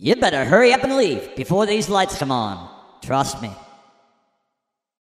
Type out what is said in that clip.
You better hurry up and leave before these lights come on. Trust me,